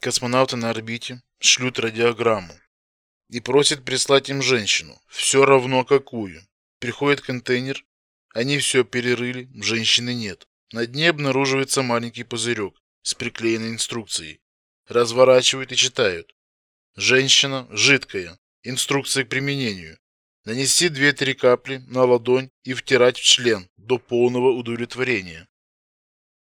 Космонавты на орбите шлют радиограмму и просят прислать им женщину, все равно какую. Приходит контейнер, они все перерыли, женщины нет. На дне обнаруживается маленький пузырек с приклеенной инструкцией. Разворачивают и читают. Женщина жидкая. Инструкция к применению. Нанести 2-3 капли на ладонь и втирать в член до полного удовлетворения.